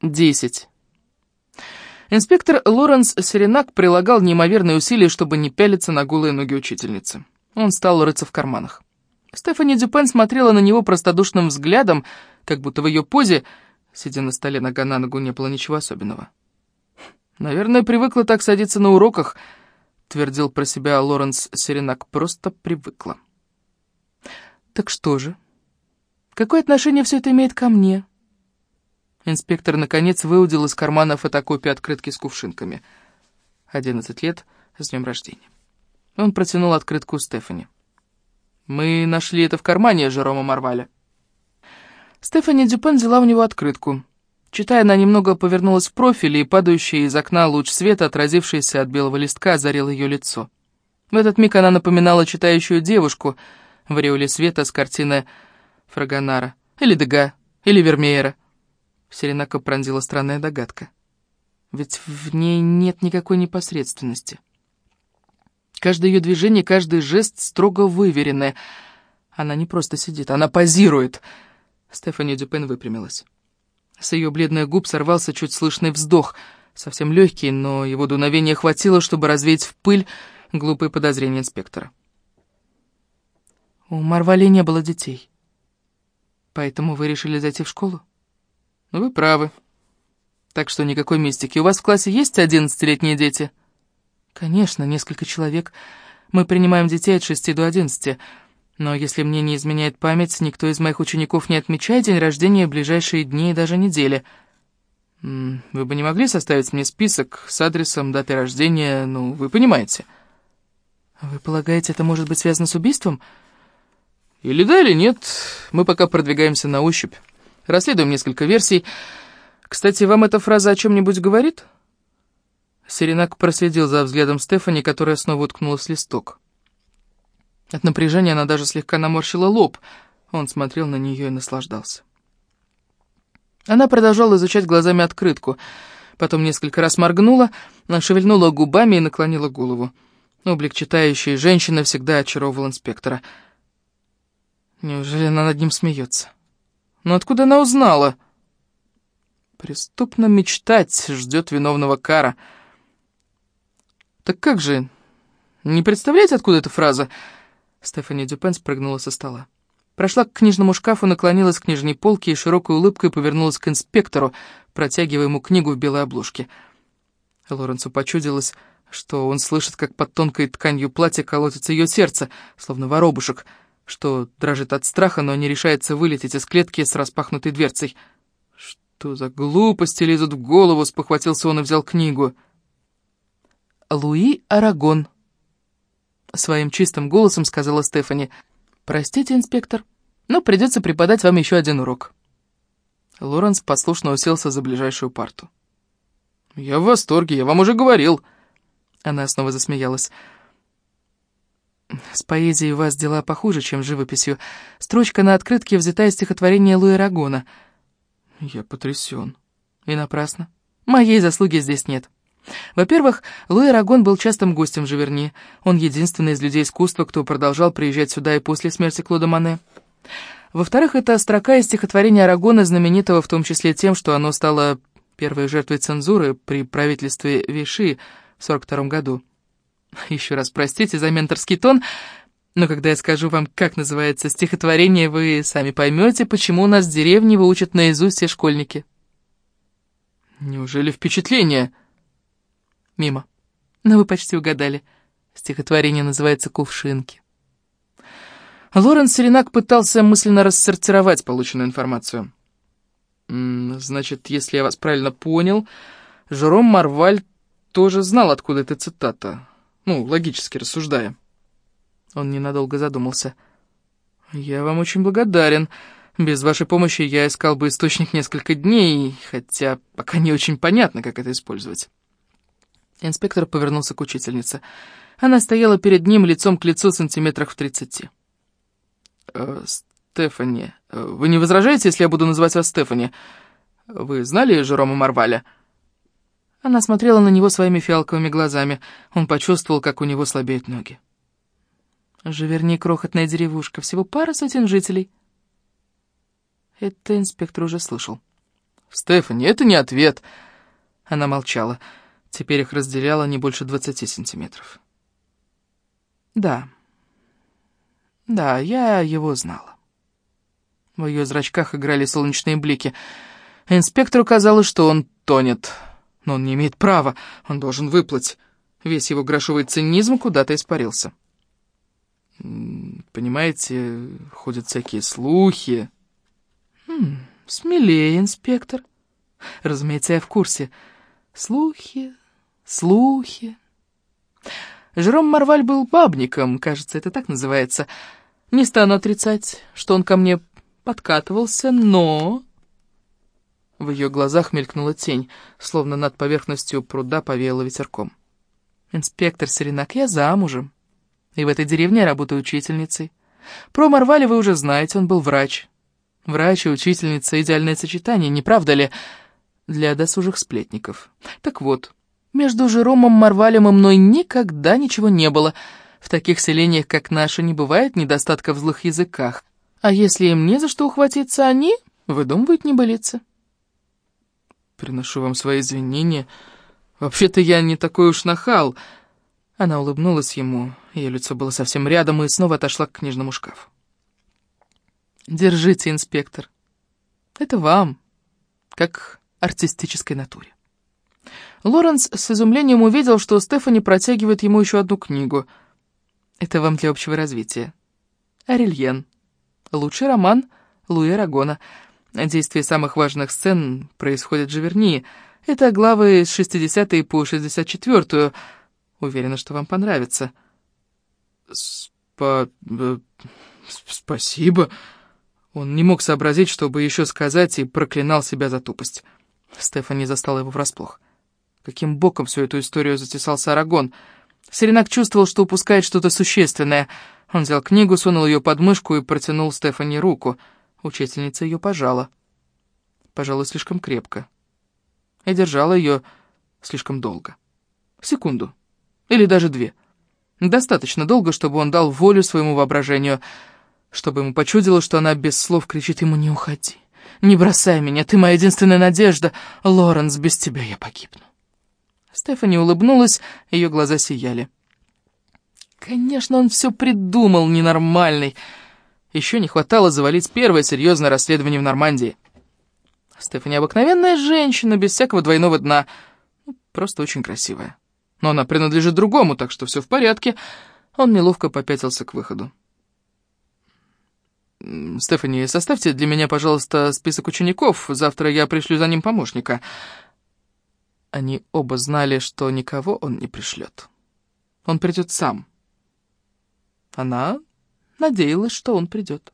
Десять. Инспектор Лоренс Серенак прилагал неимоверные усилия, чтобы не пялиться на голые ноги учительницы. Он стал рыться в карманах. Стефани Дюпен смотрела на него простодушным взглядом, как будто в ее позе, сидя на столе нога на ногу, не было ничего особенного. «Наверное, привыкла так садиться на уроках», — твердил про себя Лоренс Серенак, — «просто привыкла». «Так что же? Какое отношение все это имеет ко мне?» Инспектор, наконец, выудил из кармана фотокопию открытки с кувшинками. «Одиннадцать лет, с днем рождения». Он протянул открытку Стефани. «Мы нашли это в кармане Жерома Марваля». Стефани Дюпен взяла у него открытку. Читая, она немного повернулась в профиль, и падающий из окна луч света, отразившийся от белого листка, озарил ее лицо. В этот миг она напоминала читающую девушку в ореоле света с картины Фрагонара, или Дега, или Вермеера. Серенака пронзила странная догадка. Ведь в ней нет никакой непосредственности. Каждое ее движение, каждый жест строго выверенное. Она не просто сидит, она позирует. Стефани Дюпен выпрямилась. С ее бледных губ сорвался чуть слышный вздох, совсем легкий, но его дуновения хватило, чтобы развеять в пыль глупые подозрения инспектора. У Марвали не было детей. Поэтому вы решили зайти в школу? Ну, вы правы. Так что никакой мистики. У вас в классе есть одиннадцатилетние дети? Конечно, несколько человек. Мы принимаем детей от шести до одиннадцати. Но если мне не изменяет память, никто из моих учеников не отмечает день рождения в ближайшие дни и даже недели. Вы бы не могли составить мне список с адресом, датой рождения, ну, вы понимаете. Вы полагаете, это может быть связано с убийством? Или да, или нет. Мы пока продвигаемся на ощупь. Расследуем несколько версий. Кстати, вам эта фраза о чем-нибудь говорит? Серенак проследил за взглядом Стефани, которая снова уткнулась в листок. От напряжения она даже слегка наморщила лоб. Он смотрел на нее и наслаждался. Она продолжала изучать глазами открытку, потом несколько раз моргнула, шевельнула губами и наклонила голову. Облик читающей женщины всегда очаровывал инспектора. Неужели она над ним смеется? Но откуда она узнала? Преступно мечтать ждет виновного кара. Так как же? Не представляете, откуда эта фраза? Стефани Дюпен спрыгнула со стола. Прошла к книжному шкафу, наклонилась к нижней полке и широкой улыбкой повернулась к инспектору, протягивая ему книгу в белой обложке. Лоренцу почудилось, что он слышит, как под тонкой тканью платья колотится ее сердце, словно воробушек, что дрожит от страха, но не решается вылететь из клетки с распахнутой дверцей. «Что за глупости лезут в голову?» — спохватился он и взял книгу. «Луи Арагон», Своим чистым голосом сказала Стефани. «Простите, инспектор, но придется преподать вам еще один урок». Лоренс послушно уселся за ближайшую парту. «Я в восторге, я вам уже говорил». Она снова засмеялась. «С поэзией у вас дела похуже, чем живописью. Строчка на открытке взята из стихотворения Луи Рагона». «Я потрясен». «И напрасно. Моей заслуги здесь нет». Во-первых, Луи Арагон был частым гостем Живерни. Он единственный из людей искусства, кто продолжал приезжать сюда и после смерти Клода Мане. Во-вторых, это строка из стихотворения Арагона, знаменитого в том числе тем, что оно стало первой жертвой цензуры при правительстве Виши в 42 году. Еще раз простите за менторский тон, но когда я скажу вам, как называется стихотворение, вы сами поймете, почему у нас в деревне выучат наизусть все школьники. Неужели впечатление? Мимо. Но вы почти угадали. Стихотворение называется «Кувшинки». Лоренс Серенак пытался мысленно рассортировать полученную информацию. «Значит, если я вас правильно понял, Жером Марваль тоже знал, откуда эта цитата. Ну, логически рассуждая». Он ненадолго задумался. «Я вам очень благодарен. Без вашей помощи я искал бы источник несколько дней, хотя пока не очень понятно, как это использовать». Инспектор повернулся к учительнице. Она стояла перед ним лицом к лицу сантиметрах в тридцати. «Э, «Стефани, э, вы не возражаете, если я буду называть вас Стефани? Вы знали Жерома Марваля?» Она смотрела на него своими фиалковыми глазами. Он почувствовал, как у него слабеют ноги. «Живерни крохотная деревушка, всего пара сотен жителей». Это инспектор уже слышал. «Стефани, это не ответ!» Она молчала. Теперь их разделяло не больше двадцати сантиметров. «Да. Да, я его знала». В ее зрачках играли солнечные блики. Инспектору казалось, что он тонет. Но он не имеет права, он должен выплыть. Весь его грошовый цинизм куда-то испарился. «Понимаете, ходят всякие слухи». «Хм, смелее, инспектор. Разумеется, я в курсе. Слухи, слухи...» Жером Марваль был бабником, кажется, это так называется. Не стану отрицать, что он ко мне подкатывался, но...» В ее глазах мелькнула тень, словно над поверхностью пруда повеяло ветерком. «Инспектор Серенак, я замужем, и в этой деревне я работаю учительницей. Про Марвали вы уже знаете, он был врач. Врач и учительница — идеальное сочетание, не правда ли?» Для досужих сплетников. Так вот, между Жеромом Марвалем и мной никогда ничего не было. В таких селениях, как наше, не бывает недостатка в злых языках. А если им не за что ухватиться, они выдумывают небылицы. Приношу вам свои извинения. Вообще-то я не такой уж нахал. Она улыбнулась ему, ее лицо было совсем рядом, и снова отошла к книжному шкафу. Держите, инспектор. Это вам, как артистической натуре. Лоренс с изумлением увидел, что Стефани протягивает ему еще одну книгу. Это вам для общего развития. Арельен. Лучший роман Луи Арагона. Действие самых важных сцен происходит в Живернии. Это главы с 60 по 64 Уверена, что вам понравится. Спа... Э, спасибо. Он не мог сообразить, чтобы еще сказать, и проклинал себя за тупость. Стефани застала его врасплох. Каким боком всю эту историю затесался Арагон? Серенак чувствовал, что упускает что-то существенное — он взял книгу, сунул ее под мышку и протянул Стефани руку. Учительница ее пожала. Пожалуй, слишком крепко. И держала ее слишком долго. Секунду. Или даже две. Достаточно долго, чтобы он дал волю своему воображению, чтобы ему почудило, что она без слов кричит ему «Не уходи! Не бросай меня! Ты моя единственная надежда! Лоренс, без тебя я погибну!» Стефани улыбнулась, ее глаза сияли. Конечно, он все придумал, ненормальный. Еще не хватало завалить первое серьезное расследование в Нормандии. Стефани обыкновенная женщина, без всякого двойного дна. Ну, просто очень красивая. Но она принадлежит другому, так что все в порядке. Он неловко попятился к выходу. «Стефани, составьте для меня, пожалуйста, список учеников. Завтра я пришлю за ним помощника». Они оба знали, что никого он не пришлет. Он придет сам. Она надеялась, что он придет.